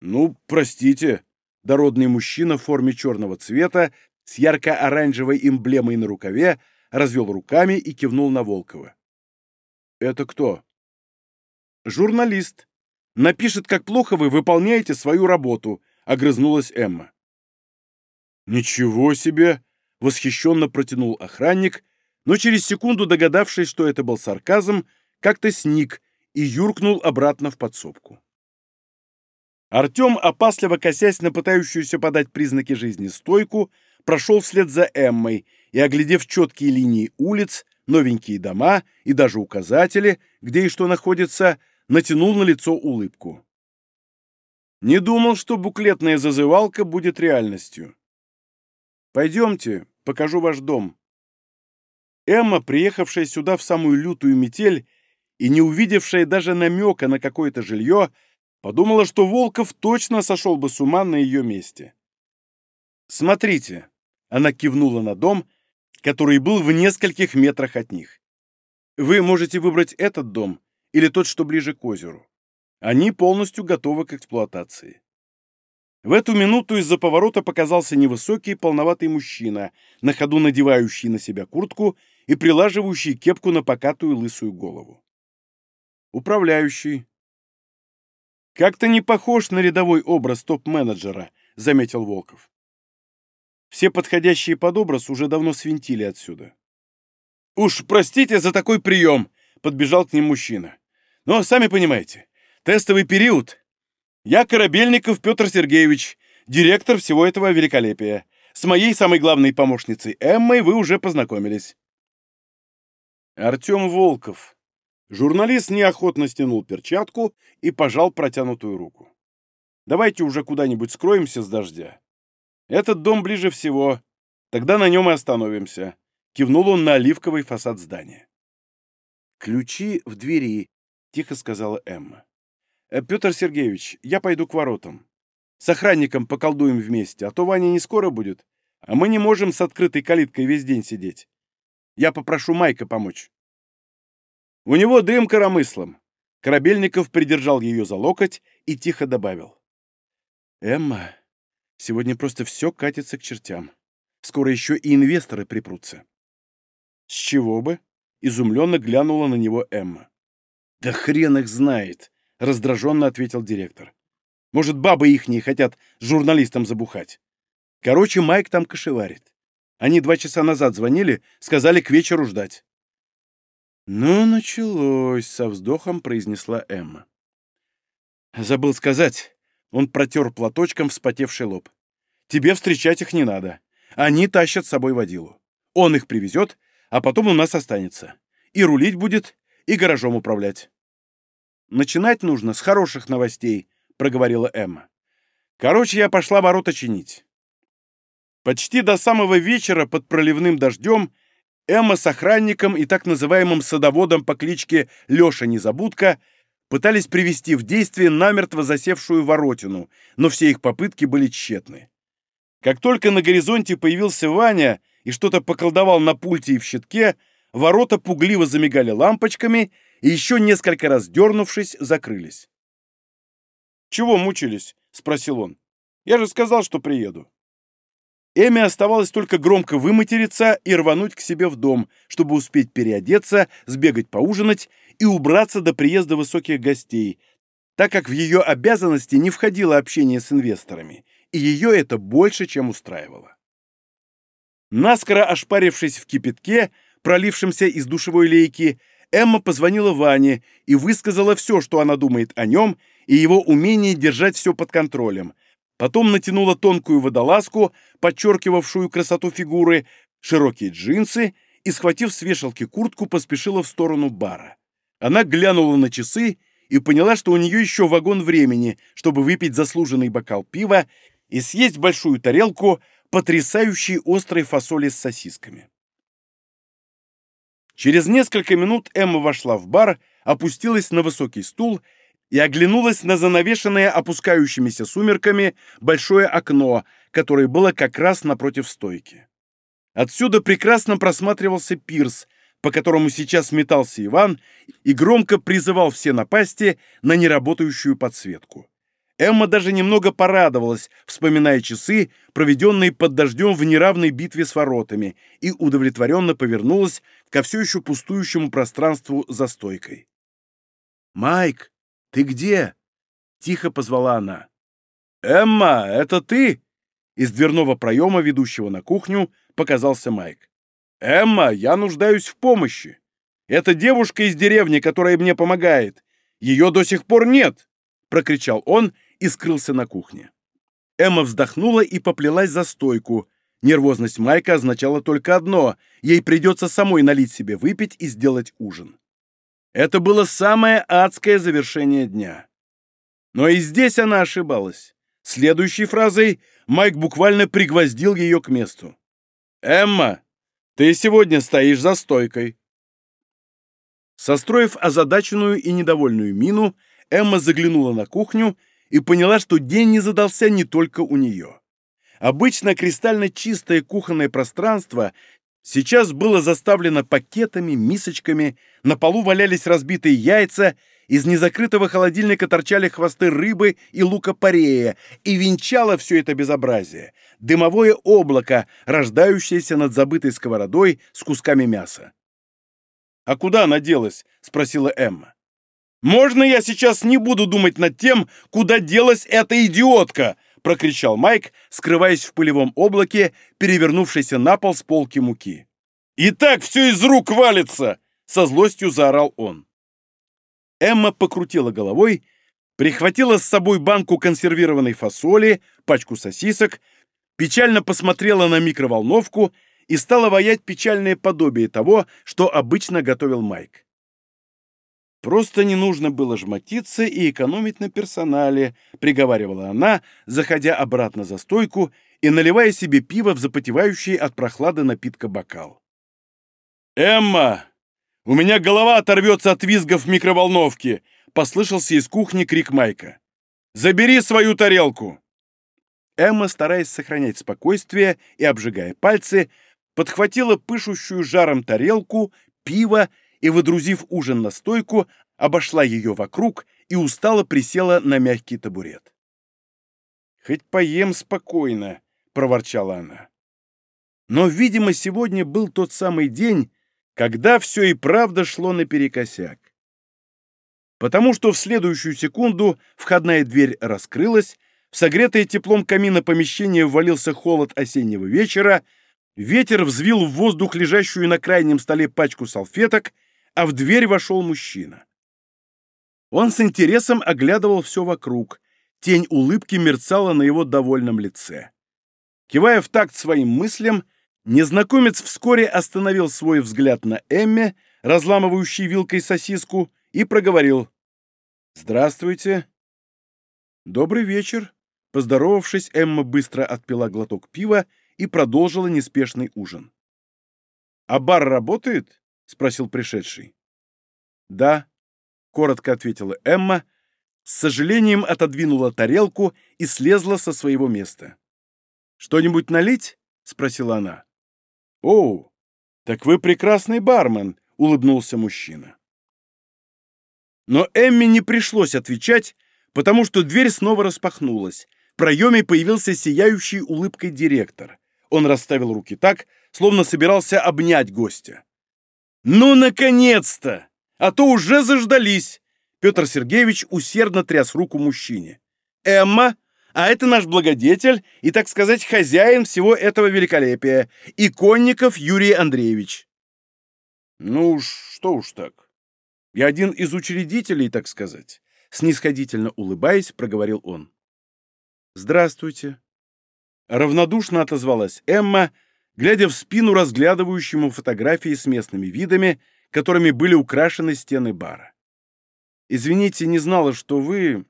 «Ну, простите», — дородный мужчина в форме черного цвета с ярко-оранжевой эмблемой на рукаве развел руками и кивнул на Волкова. «Это кто?» «Журналист. Напишет, как плохо вы выполняете свою работу», — огрызнулась Эмма. «Ничего себе!» — восхищенно протянул охранник, но через секунду, догадавшись, что это был сарказм, как-то сник и юркнул обратно в подсобку. Артем, опасливо косясь на пытающуюся подать признаки жизни стойку, прошел вслед за Эммой и, оглядев четкие линии улиц, новенькие дома и даже указатели, где и что находится, натянул на лицо улыбку. Не думал, что буклетная зазывалка будет реальностью. «Пойдемте, покажу ваш дом». Эмма, приехавшая сюда в самую лютую метель и не увидевшая даже намека на какое-то жилье, подумала, что Волков точно сошел бы с ума на ее месте. «Смотрите», — она кивнула на дом, который был в нескольких метрах от них. «Вы можете выбрать этот дом или тот, что ближе к озеру. Они полностью готовы к эксплуатации. В эту минуту из-за поворота показался невысокий, полноватый мужчина, на ходу надевающий на себя куртку и прилаживающий кепку на покатую лысую голову. Управляющий. «Как-то не похож на рядовой образ топ-менеджера», — заметил Волков. Все подходящие под образ уже давно свинтили отсюда. «Уж простите за такой прием!» — подбежал к ним мужчина. «Но, сами понимаете, Тестовый период. Я Корабельников Петр Сергеевич, директор всего этого великолепия. С моей самой главной помощницей Эммой вы уже познакомились. Артем Волков. Журналист неохотно стянул перчатку и пожал протянутую руку. Давайте уже куда-нибудь скроемся с дождя. Этот дом ближе всего. Тогда на нем и остановимся. Кивнул он на оливковый фасад здания. «Ключи в двери», — тихо сказала Эмма. Э, Петр Сергеевич, я пойду к воротам. С охранником поколдуем вместе, а то Ваня не скоро будет, а мы не можем с открытой калиткой весь день сидеть. Я попрошу Майка помочь. У него дым коромыслом. Корабельников придержал ее за локоть и тихо добавил. «Эмма, сегодня просто все катится к чертям. Скоро еще и инвесторы припрутся». «С чего бы?» — изумленно глянула на него Эмма. «Да хрен их знает!» — раздраженно ответил директор. «Может, бабы ихние хотят с журналистом забухать. Короче, Майк там кошеварит. Они два часа назад звонили, сказали к вечеру ждать». «Ну, началось», — со вздохом произнесла Эмма. «Забыл сказать». Он протер платочком вспотевший лоб. «Тебе встречать их не надо. Они тащат с собой водилу. Он их привезет, а потом у нас останется. И рулить будет, и гаражом управлять. «Начинать нужно с хороших новостей», — проговорила Эмма. «Короче, я пошла ворота чинить». Почти до самого вечера под проливным дождем Эмма с охранником и так называемым садоводом по кличке Леша Незабудка пытались привести в действие намертво засевшую воротину, но все их попытки были тщетны. Как только на горизонте появился Ваня и что-то поколдовал на пульте и в щитке, ворота пугливо замигали лампочками — и еще несколько раз дернувшись, закрылись. «Чего мучились?» — спросил он. «Я же сказал, что приеду». Эми оставалось только громко выматериться и рвануть к себе в дом, чтобы успеть переодеться, сбегать поужинать и убраться до приезда высоких гостей, так как в ее обязанности не входило общение с инвесторами, и ее это больше, чем устраивало. Наскоро ошпарившись в кипятке, пролившемся из душевой лейки, Эмма позвонила Ване и высказала все, что она думает о нем и его умении держать все под контролем. Потом натянула тонкую водолазку, подчеркивавшую красоту фигуры, широкие джинсы и, схватив с вешалки куртку, поспешила в сторону бара. Она глянула на часы и поняла, что у нее еще вагон времени, чтобы выпить заслуженный бокал пива и съесть большую тарелку потрясающей острой фасоли с сосисками. Через несколько минут Эмма вошла в бар, опустилась на высокий стул и оглянулась на занавешенное опускающимися сумерками большое окно, которое было как раз напротив стойки. Отсюда прекрасно просматривался пирс, по которому сейчас метался Иван и громко призывал все напасти на неработающую подсветку. Эмма даже немного порадовалась, вспоминая часы, проведенные под дождем в неравной битве с воротами, и удовлетворенно повернулась ко все еще пустующему пространству за стойкой. «Майк, ты где?» — тихо позвала она. «Эмма, это ты?» Из дверного проема, ведущего на кухню, показался Майк. «Эмма, я нуждаюсь в помощи. Это девушка из деревни, которая мне помогает. Ее до сих пор нет!» — прокричал он и скрылся на кухне. Эмма вздохнула и поплелась за стойку. Нервозность Майка означала только одно — ей придется самой налить себе выпить и сделать ужин. Это было самое адское завершение дня. Но и здесь она ошибалась. Следующей фразой Майк буквально пригвоздил ее к месту. «Эмма, ты сегодня стоишь за стойкой». Состроив озадаченную и недовольную мину, Эмма заглянула на кухню и поняла, что день не задался не только у нее. Обычно кристально чистое кухонное пространство сейчас было заставлено пакетами, мисочками, на полу валялись разбитые яйца, из незакрытого холодильника торчали хвосты рыбы и лука-порея, и венчало все это безобразие — дымовое облако, рождающееся над забытой сковородой с кусками мяса. «А куда она делась?» — спросила Эмма. «Можно я сейчас не буду думать над тем, куда делась эта идиотка?» — прокричал Майк, скрываясь в пылевом облаке, перевернувшийся на пол с полки муки. «И так все из рук валится!» — со злостью заорал он. Эмма покрутила головой, прихватила с собой банку консервированной фасоли, пачку сосисок, печально посмотрела на микроволновку и стала воять печальное подобие того, что обычно готовил Майк. Просто не нужно было жмотиться и экономить на персонале, приговаривала она, заходя обратно за стойку и наливая себе пиво в запотевающий от прохлады напитка бокал. «Эмма, у меня голова оторвется от визгов микроволновки!» — послышался из кухни крик Майка. «Забери свою тарелку!» Эмма, стараясь сохранять спокойствие и обжигая пальцы, подхватила пышущую жаром тарелку, пиво и, выдрузив ужин на стойку, обошла ее вокруг и устало присела на мягкий табурет. «Хоть поем спокойно», — проворчала она. Но, видимо, сегодня был тот самый день, когда все и правда шло наперекосяк. Потому что в следующую секунду входная дверь раскрылась, в согретое теплом камина помещение ввалился холод осеннего вечера, ветер взвил в воздух лежащую на крайнем столе пачку салфеток — а в дверь вошел мужчина. Он с интересом оглядывал все вокруг, тень улыбки мерцала на его довольном лице. Кивая в такт своим мыслям, незнакомец вскоре остановил свой взгляд на Эмме, разламывающей вилкой сосиску, и проговорил. «Здравствуйте». «Добрый вечер». Поздоровавшись, Эмма быстро отпила глоток пива и продолжила неспешный ужин. «А бар работает?» — спросил пришедший. «Да», — коротко ответила Эмма, с сожалением отодвинула тарелку и слезла со своего места. «Что-нибудь налить?» — спросила она. «О, так вы прекрасный бармен», — улыбнулся мужчина. Но Эмме не пришлось отвечать, потому что дверь снова распахнулась. В проеме появился сияющий улыбкой директор. Он расставил руки так, словно собирался обнять гостя. «Ну, наконец-то! А то уже заждались!» Петр Сергеевич усердно тряс руку мужчине. «Эмма, а это наш благодетель и, так сказать, хозяин всего этого великолепия, Иконников Юрий Андреевич». «Ну уж, что уж так. Я один из учредителей, так сказать», — снисходительно улыбаясь, проговорил он. «Здравствуйте». Равнодушно отозвалась Эмма, — глядя в спину разглядывающему фотографии с местными видами, которыми были украшены стены бара. «Извините, не знала, что вы...»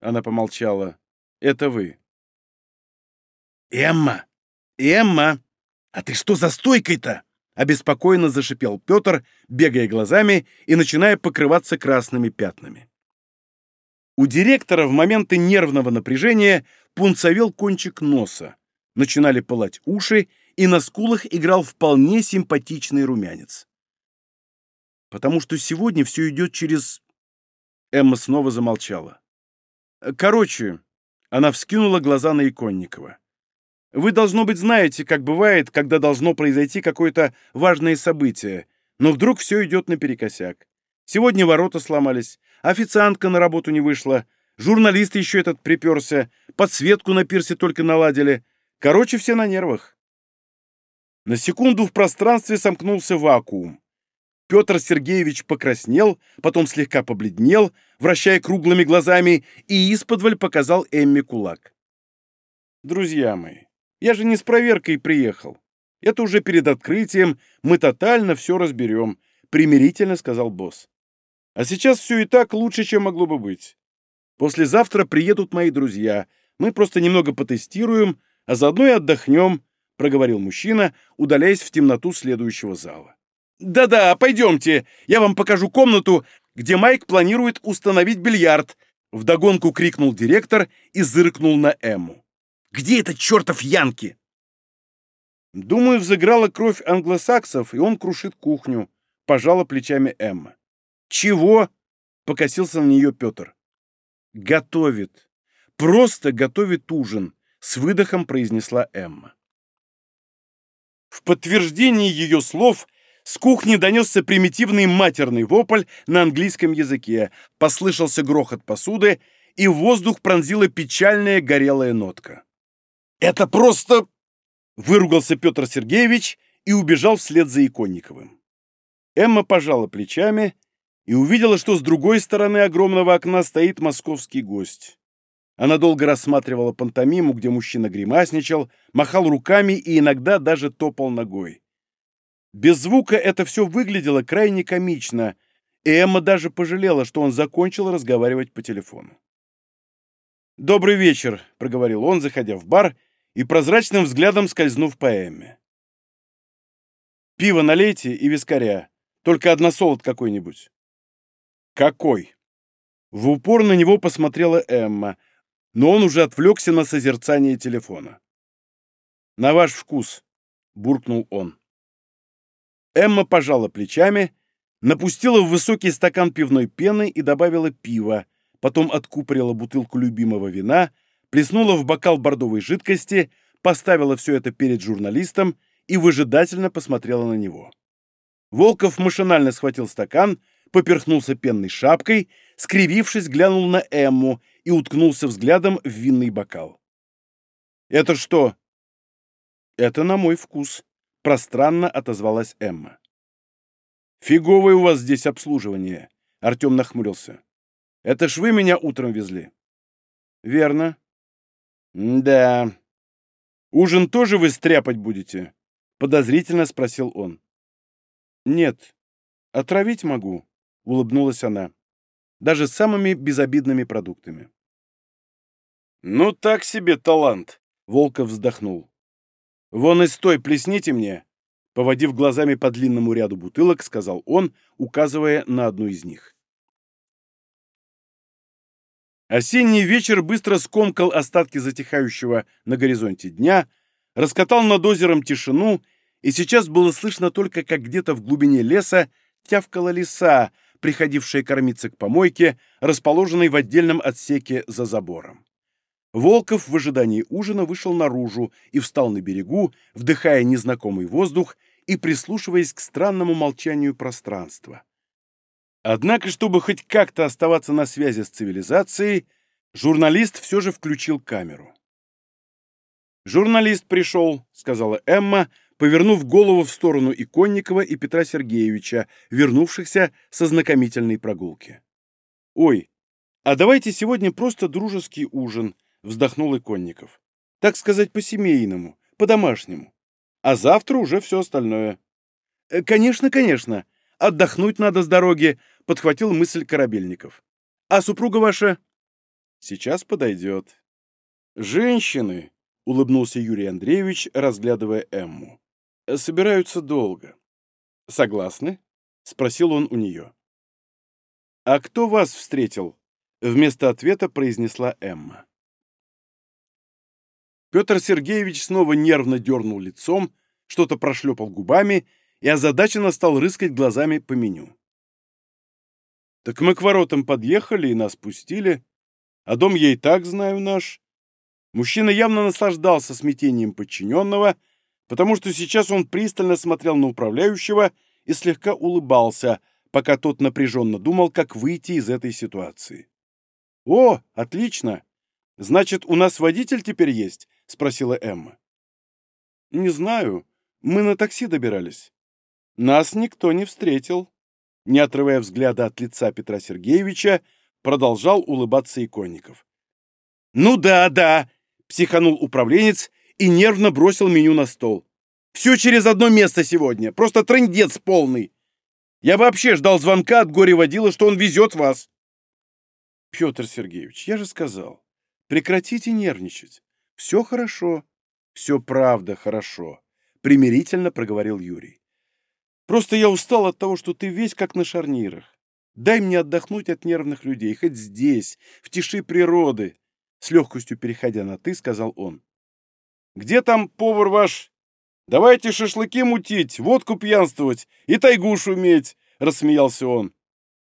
Она помолчала. «Это вы». «Эмма! Эмма! А ты что за стойкой-то?» Обеспокоенно зашипел Петр, бегая глазами и начиная покрываться красными пятнами. У директора в моменты нервного напряжения пунцовел кончик носа, начинали пылать уши, и на скулах играл вполне симпатичный румянец. Потому что сегодня все идет через... Эмма снова замолчала. Короче, она вскинула глаза на Иконникова. Вы, должно быть, знаете, как бывает, когда должно произойти какое-то важное событие, но вдруг все идет наперекосяк. Сегодня ворота сломались, официантка на работу не вышла, журналист еще этот приперся, подсветку на пирсе только наладили. Короче, все на нервах. На секунду в пространстве сомкнулся вакуум. Петр Сергеевич покраснел, потом слегка побледнел, вращая круглыми глазами, и исподволь показал Эмме кулак. «Друзья мои, я же не с проверкой приехал. Это уже перед открытием, мы тотально все разберем», — примирительно сказал босс. «А сейчас все и так лучше, чем могло бы быть. Послезавтра приедут мои друзья, мы просто немного потестируем, а заодно и отдохнем», — проговорил мужчина, удаляясь в темноту следующего зала. «Да-да, пойдемте, я вам покажу комнату, где Майк планирует установить бильярд», — вдогонку крикнул директор и зыркнул на Эмму. «Где этот чертов Янки?» «Думаю, взыграла кровь англосаксов, и он крушит кухню», — пожала плечами Эмма. «Чего?» — покосился на нее Петр. «Готовит. Просто готовит ужин», — с выдохом произнесла Эмма. В подтверждение ее слов с кухни донесся примитивный матерный вопль на английском языке, послышался грохот посуды, и воздух пронзила печальная горелая нотка. «Это просто...» — выругался Петр Сергеевич и убежал вслед за Иконниковым. Эмма пожала плечами и увидела, что с другой стороны огромного окна стоит московский гость. Она долго рассматривала пантомиму, где мужчина гримасничал, махал руками и иногда даже топал ногой. Без звука это все выглядело крайне комично, и Эмма даже пожалела, что он закончил разговаривать по телефону. «Добрый вечер», — проговорил он, заходя в бар и прозрачным взглядом скользнув по Эмме. «Пиво налейте и вискаря, только односолод какой-нибудь». «Какой?» В упор на него посмотрела Эмма, но он уже отвлекся на созерцание телефона. «На ваш вкус», — буркнул он. Эмма пожала плечами, напустила в высокий стакан пивной пены и добавила пива, потом откупорила бутылку любимого вина, плеснула в бокал бордовой жидкости, поставила все это перед журналистом и выжидательно посмотрела на него. Волков машинально схватил стакан, поперхнулся пенной шапкой, скривившись, глянул на Эмму и уткнулся взглядом в винный бокал. «Это что?» «Это на мой вкус», Пространно отозвалась Эмма. «Фиговое у вас здесь обслуживание», — Артем нахмурился. «Это ж вы меня утром везли». «Верно». «Да. Ужин тоже вы стряпать будете?» — подозрительно спросил он. «Нет. Отравить могу», — улыбнулась она. «Даже самыми безобидными продуктами». «Ну так себе талант», — Волков вздохнул. «Вон из той плесните мне!» Поводив глазами по длинному ряду бутылок, сказал он, указывая на одну из них. Осенний вечер быстро скомкал остатки затихающего на горизонте дня, раскатал над озером тишину, и сейчас было слышно только, как где-то в глубине леса тявкала лиса, приходившая кормиться к помойке, расположенной в отдельном отсеке за забором. Волков в ожидании ужина вышел наружу и встал на берегу, вдыхая незнакомый воздух и прислушиваясь к странному молчанию пространства. Однако, чтобы хоть как-то оставаться на связи с цивилизацией, журналист все же включил камеру. «Журналист пришел», — сказала Эмма, повернув голову в сторону Иконникова и Петра Сергеевича, вернувшихся со знакомительной прогулки. «Ой, а давайте сегодня просто дружеский ужин», вздохнул Иконников. Так сказать, по-семейному, по-домашнему. А завтра уже все остальное. «Э, «Конечно, конечно. Отдохнуть надо с дороги», — подхватил мысль Корабельников. «А супруга ваша?» «Сейчас подойдет». «Женщины», — улыбнулся Юрий Андреевич, разглядывая Эмму, — «собираются долго». «Согласны?» — спросил он у нее. «А кто вас встретил?» — вместо ответа произнесла Эмма. Петр Сергеевич снова нервно дернул лицом, что-то прошлепал губами и озадаченно стал рыскать глазами по меню. «Так мы к воротам подъехали и нас пустили, а дом и так знаю наш». Мужчина явно наслаждался смятением подчиненного, потому что сейчас он пристально смотрел на управляющего и слегка улыбался, пока тот напряженно думал, как выйти из этой ситуации. «О, отлично! Значит, у нас водитель теперь есть?» — спросила Эмма. «Не знаю. Мы на такси добирались. Нас никто не встретил», не отрывая взгляда от лица Петра Сергеевича, продолжал улыбаться Иконников. «Ну да, да!» — психанул управленец и нервно бросил меню на стол. «Все через одно место сегодня. Просто трындец полный. Я вообще ждал звонка от горе-водила, что он везет вас». «Петр Сергеевич, я же сказал, прекратите нервничать. Все хорошо. Все правда хорошо», — примирительно проговорил Юрий. «Просто я устал от того, что ты весь как на шарнирах. Дай мне отдохнуть от нервных людей, хоть здесь, в тиши природы», — с легкостью переходя на «ты», сказал он. «Где там повар ваш? Давайте шашлыки мутить, водку пьянствовать и тайгу шуметь», — рассмеялся он.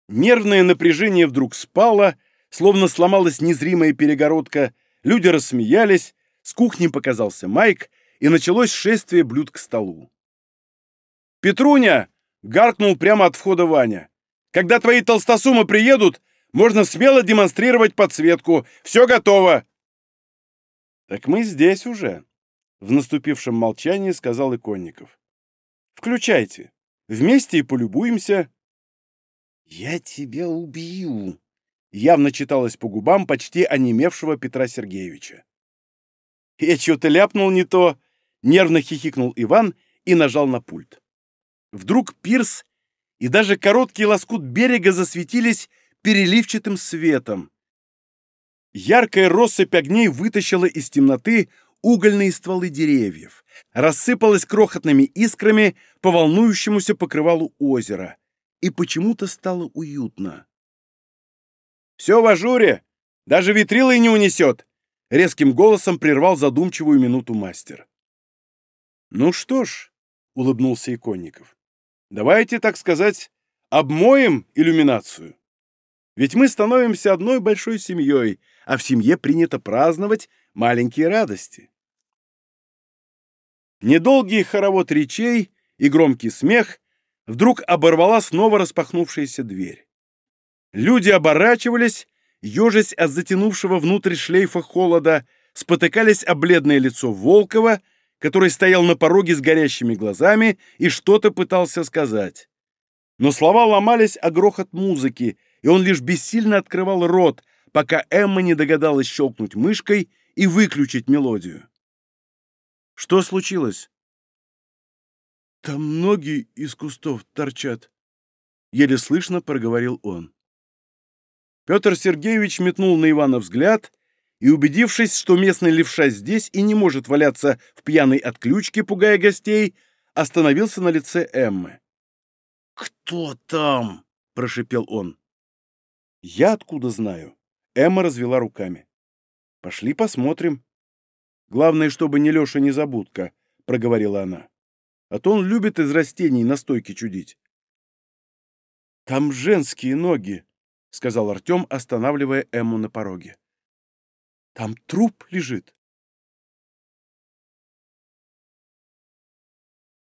Нервное напряжение вдруг спало, словно сломалась незримая перегородка, люди рассмеялись, с кухни показался Майк, и началось шествие блюд к столу. «Петруня!» — гаркнул прямо от входа Ваня. Когда твои толстосумы приедут, можно смело демонстрировать подсветку. Все готово!» «Так мы здесь уже», — в наступившем молчании сказал Иконников. «Включайте. Вместе и полюбуемся». «Я тебя убью», — явно читалось по губам почти онемевшего Петра Сергеевича. «Я что-то ляпнул не то», — нервно хихикнул Иван и нажал на пульт. Вдруг Пирс и даже короткий лоскут берега засветились переливчатым светом. Яркая россыпь огней вытащила из темноты угольные стволы деревьев, рассыпалась крохотными искрами по волнующемуся покрывалу озера, и почему-то стало уютно. «Все в ажуре! Даже витрилой не унесет!» — резким голосом прервал задумчивую минуту мастер. «Ну что ж», — улыбнулся Иконников, Давайте, так сказать, обмоем иллюминацию. Ведь мы становимся одной большой семьей, а в семье принято праздновать маленькие радости. Недолгий хоровод речей и громкий смех вдруг оборвала снова распахнувшаяся дверь. Люди оборачивались, ежась от затянувшего внутрь шлейфа холода, спотыкались о бледное лицо Волкова — который стоял на пороге с горящими глазами и что-то пытался сказать. Но слова ломались о грохот музыки, и он лишь бессильно открывал рот, пока Эмма не догадалась щелкнуть мышкой и выключить мелодию. «Что случилось?» «Там ноги из кустов торчат», — еле слышно проговорил он. Петр Сергеевич метнул на Ивана взгляд и, убедившись, что местный левша здесь и не может валяться в пьяной отключке, пугая гостей, остановился на лице Эммы. «Кто там?» — прошипел он. «Я откуда знаю?» Эмма развела руками. «Пошли посмотрим». «Главное, чтобы не Леша Незабудка», — проговорила она. «А то он любит из растений настойки чудить». «Там женские ноги», — сказал Артем, останавливая Эмму на пороге. Там труп лежит.